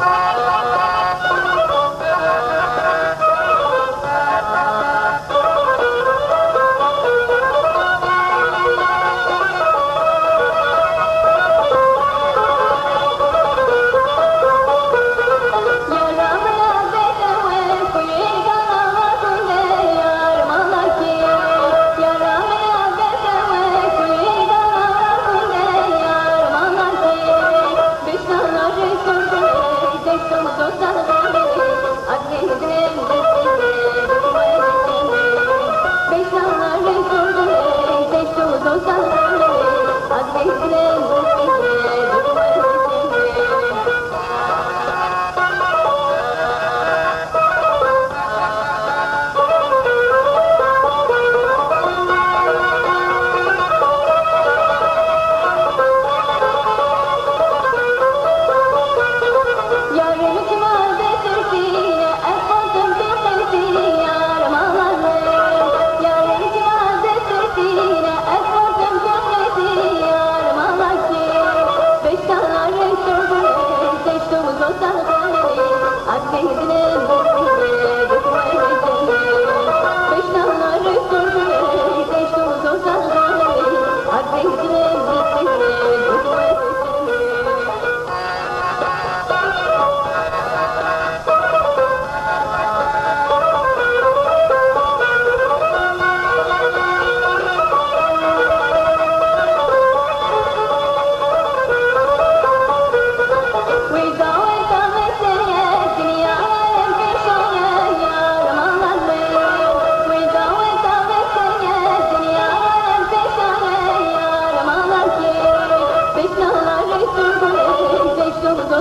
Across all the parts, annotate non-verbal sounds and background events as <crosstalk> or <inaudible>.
Bye.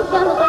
分 <laughs> 了